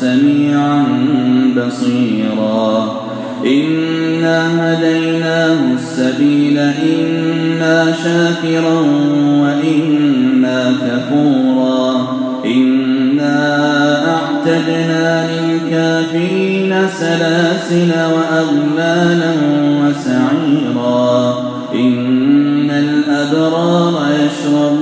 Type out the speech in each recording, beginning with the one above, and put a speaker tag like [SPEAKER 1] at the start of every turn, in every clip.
[SPEAKER 1] سميعا بصيرا. إنا هديناه السبيل إنا شاكرا وإنا كفورا. إنا أعتدنا للكافرين سلاسل وأغلالا وسعيرا. إن الأبرار يشربون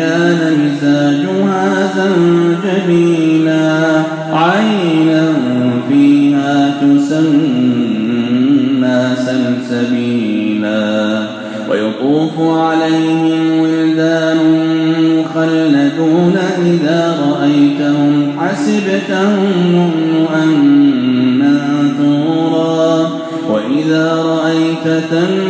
[SPEAKER 1] كان مزاجها زنجبيلا عينا فيها تسمى سلسبيلا. ويطوف عليهم ولدان مخلدون إذا رأيتهم حسبتهم منثورا. وإذا رأيت ثم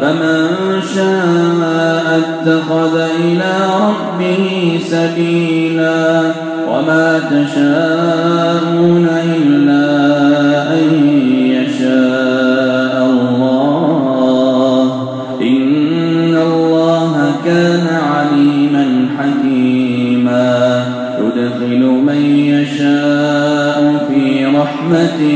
[SPEAKER 1] فمن شاء اتخذ إلى ربه سبيلا وما تشاءون إلا